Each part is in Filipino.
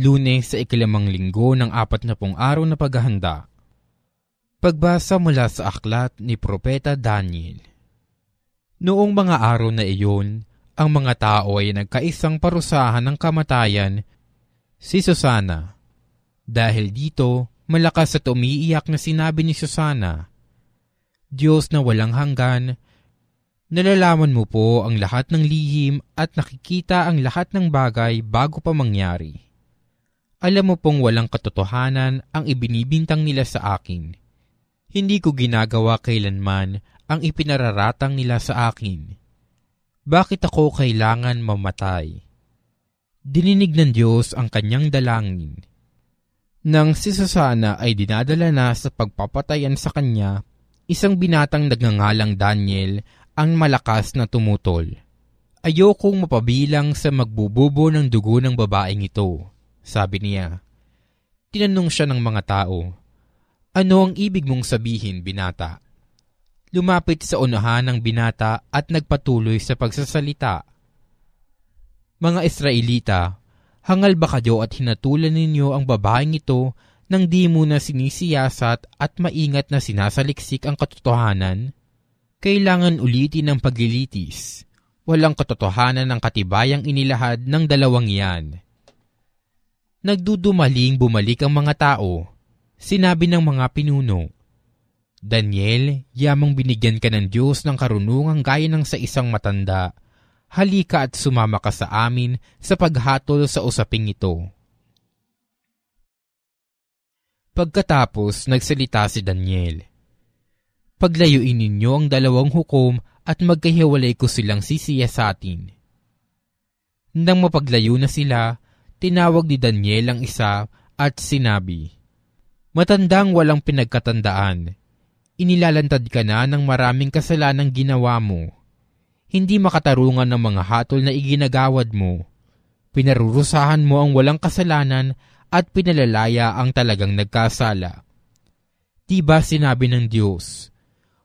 lunes sa ikilamang linggo ng apat na pong araw na paghahanda. Pagbasa mula sa aklat ni Propeta Daniel. Noong mga araw na iyon, ang mga tao ay nagkaisang parusahan ng kamatayan, si Susana. Dahil dito, malakas at umiiyak na sinabi ni Susana, Diyos na walang hanggan, nalalaman mo po ang lahat ng lihim at nakikita ang lahat ng bagay bago pa mangyari. Alam mo pong walang katotohanan ang ibinibintang nila sa akin. Hindi ko ginagawa kailanman ang ipinararatang nila sa akin. Bakit ako kailangan mamatay? Dininig ng Diyos ang kanyang dalangin. Nang si Susana ay dinadala na sa pagpapatayan sa kanya, isang binatang nagngangalang Daniel ang malakas na tumutol. Ayokong mapabilang sa magbububo ng dugo ng babaeng ito sabi niya. Tinanong siya ng mga tao, Ano ang ibig mong sabihin, binata? Lumapit sa unahan ng binata at nagpatuloy sa pagsasalita. Mga Israelita, hangal ba kayo at hinatulan ninyo ang babaeng ito nang di muna sinisiyasat at maingat na sinasaliksik ang katotohanan? Kailangan ulitin ang paglilitis. Walang katotohanan ng katibayang inilahad ng dalawang yan Nagdudumaling bumalik ang mga tao. Sinabi ng mga pinuno, Daniel, yamang binigyan ka ng Diyos ng karunungang gaya ng sa isang matanda. Halika at sumama ka sa amin sa paghatol sa usaping ito. Pagkatapos, nagsalita si Daniel. Paglayuin ninyo ang dalawang hukom at magkahiwalay ko silang sisiya sa atin. Nang mapaglayo na sila, tinawag ni Daniel ang isa at sinabi, Matandang walang pinagkatandaan, inilalantad ka na ng maraming kasalanang ginawa mo. Hindi makatarungan ng mga hatol na iginagawad mo. Pinarurusahan mo ang walang kasalanan at pinalalaya ang talagang nagkasala. Diba sinabi ng Diyos,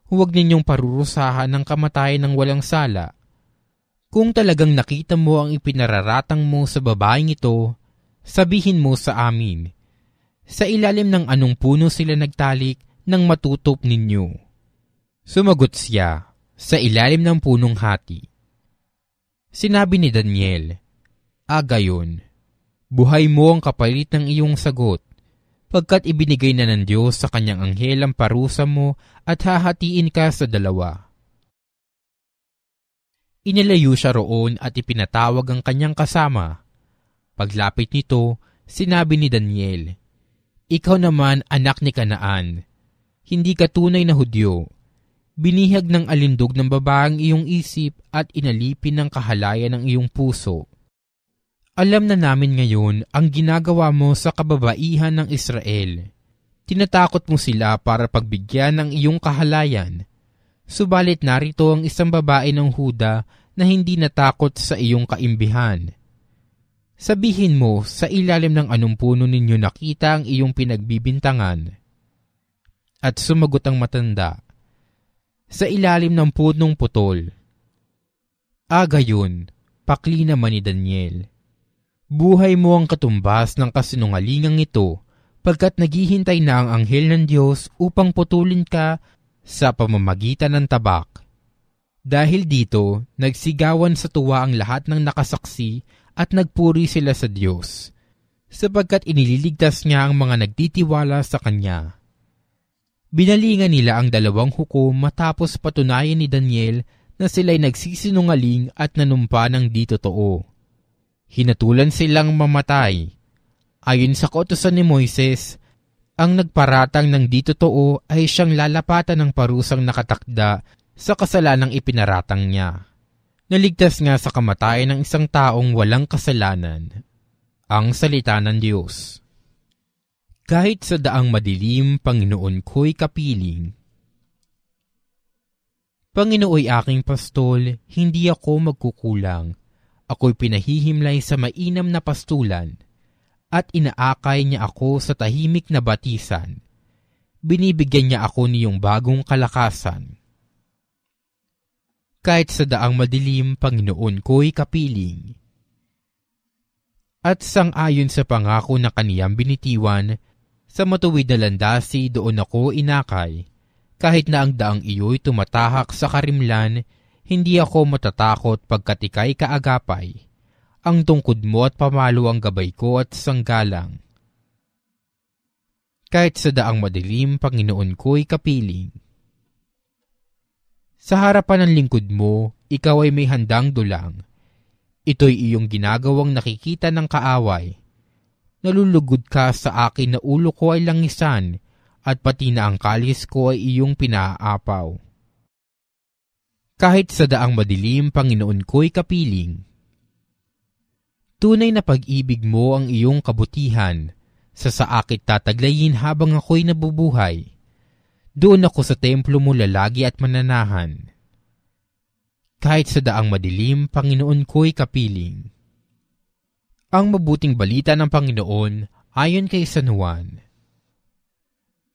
huwag ninyong parurusahan ng kamatayan ng walang sala kung talagang nakita mo ang ipinararatang mo sa babaeng ito, sabihin mo sa amin, sa ilalim ng anong puno sila nagtalik nang matutop ninyo. Sumagot siya, sa ilalim ng punong hati. Sinabi ni Daniel, Agayon, buhay mo ang kapalit ng iyong sagot, pagkat ibinigay na ng Diyos sa kanyang anghel ang parusa mo at hahatiin ka sa dalawa Inilayo siya roon at ipinatawag ang kanyang kasama. Paglapit nito, sinabi ni Daniel, Ikaw naman anak ni Kanaan, hindi ka tunay na Hudyo. Binihag ng alindog ng babaeng iyong isip at inalipin ng kahalayan ng iyong puso. Alam na namin ngayon ang ginagawa mo sa kababaihan ng Israel. Tinatakot mo sila para pagbigyan ng iyong kahalayan Subalit narito ang isang babae ng Huda na hindi natakot sa iyong kaimbihan. Sabihin mo sa ilalim ng anong puno ninyo nakita ang iyong pinagbibintangan. At sumagot ang matanda, sa ilalim ng punong putol. Aga yun, pakli naman ni Daniel. Buhay mo ang katumbas ng kasinungalingang ito pagkat naghihintay na ang anghel ng Diyos upang putulin ka sa pamamagitan ng tabak. Dahil dito, nagsigawan sa tuwa ang lahat ng nakasaksi at nagpuri sila sa Diyos, sapagkat inililigtas niya ang mga nagtitiwala sa Kanya. Binalingan nila ang dalawang hukom matapos patunayan ni Daniel na sila'y nagsisinungaling at nanumpa ng di totoo. Hinatulan silang mamatay. Ayon sa kautosan ni Moises, ang nagparatang ng di totoo ay siyang lalapatan ng parusang nakatakda sa kasalanang ipinaratang niya. Naligtas nga sa kamatayan ng isang taong walang kasalanan. Ang salita ng Diyos. Kahit sa daang madilim, Panginoon ko'y kapiling. Panginooy aking pastol, hindi ako magkukulang. Ako'y pinahihimlay sa mainam na pastulan at inaakay niya ako sa tahimik na batisan. Binibigyan niya ako niyong bagong kalakasan. Kahit sa daang madilim, Panginoon ko'y kapiling. At sang-ayon sa pangako na kaniyang binitiwan, sa matuwid na landasi doon ako inakay. Kahit na ang daang iyo'y tumatahak sa karimlan, hindi ako matatakot pagkat ika'y kaagapay. Ang tungkod mo at pamalo ang gabay ko at sanggalang. Kahit sa daang madilim, Panginoon ko'y kapiling. Sa harapan ng lingkod mo, ikaw ay may handang dulang. Ito'y iyong ginagawang nakikita ng kaaway. Nalulugod ka sa akin na ulo ko ay langisan at pati na ang kalis ko ay iyong pinaapaw. Kahit sa daang madilim, Panginoon ko'y kapiling. Tunay na pag-ibig mo ang iyong kabutihan, sa saakit tataglayin habang ako'y nabubuhay. Doon ako sa templo mo lalagi at mananahan kahit sa daang madilim, Panginoon ko'y kapiling. Ang mabuting balita ng Panginoon ayon kay San Juan.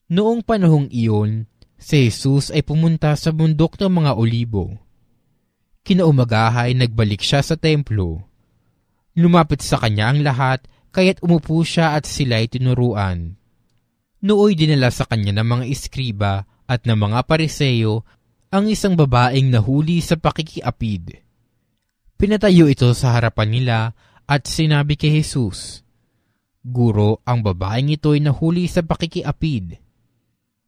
Noong panahong iyon, si Jesus ay pumunta sa bundok ng mga olibo. Kinaumagahay nagbalik siya sa templo. Lumapit sa kanya ang lahat, kaya't umupo siya at sila'y tinuruan. Nooy dinala sa kanya ng mga iskriba at ng mga pariseyo ang isang babaeng nahuli sa pakikiapid. Pinatayo ito sa harapan nila at sinabi kay Jesus, Guro, ang babaeng ito ay nahuli sa pakikiapid.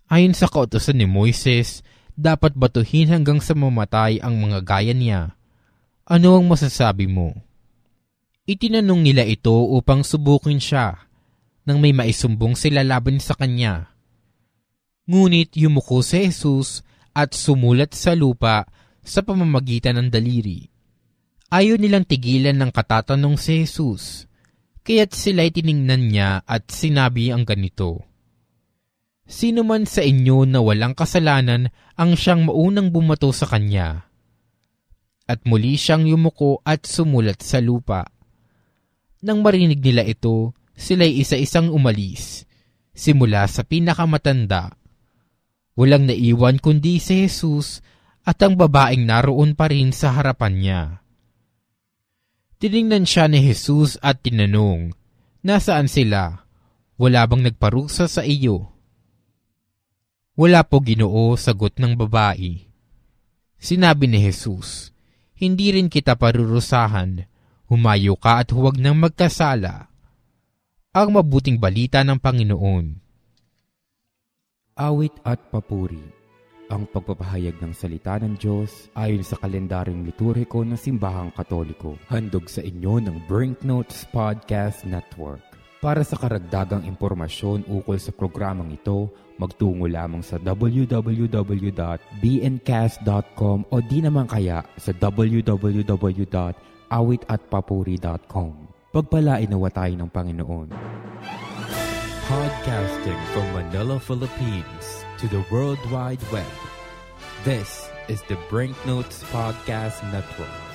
Ayon sa kautosan ni Moises, dapat batuhin hanggang sa mamatay ang mga gaya niya. Ano ang masasabi mo? Itinanong nila ito upang subukin siya nang may maisumbong sila laban sa kanya. Ngunit yumuko si Jesus at sumulat sa lupa sa pamamagitan ng daliri. Ayaw nilang tigilan ng katatanong si Jesus, kaya't sila'y tiningnan niya at sinabi ang ganito, Sino man sa inyo na walang kasalanan ang siyang maunang bumato sa kanya? At muli siyang yumuko at sumulat sa lupa. Nang marinig nila ito, sila'y isa-isang umalis, simula sa pinakamatanda Walang naiwan kundi si Jesus at ang babaeng naroon pa rin sa harapan niya. Tiningnan siya ni Jesus at tinanong, Nasaan sila? Wala bang nagparusa sa iyo? Wala po ginoo, sagot ng babae. Sinabi ni Jesus, Hindi rin kita parurusahan, humayo ka at huwag nang magkasala. Ang mabuting balita ng Panginoon awit at papuri. Ang pagpapahayag ng salita ng Diyos ayon sa kalendaryong liturhiko ng Simbahang Katoliko. Handog sa inyo ng Brinknotes Podcast Network. Para sa karagdagang impormasyon ukol sa programang ito, magtungo lamang sa www.bncast.com o di naman kaya sa www.awitatpapuri.com. Pagpalain nawa tayo ng Panginoon. Podcasting from Manila, Philippines to the World Wide Web. This is the Brinknotes Podcast Network.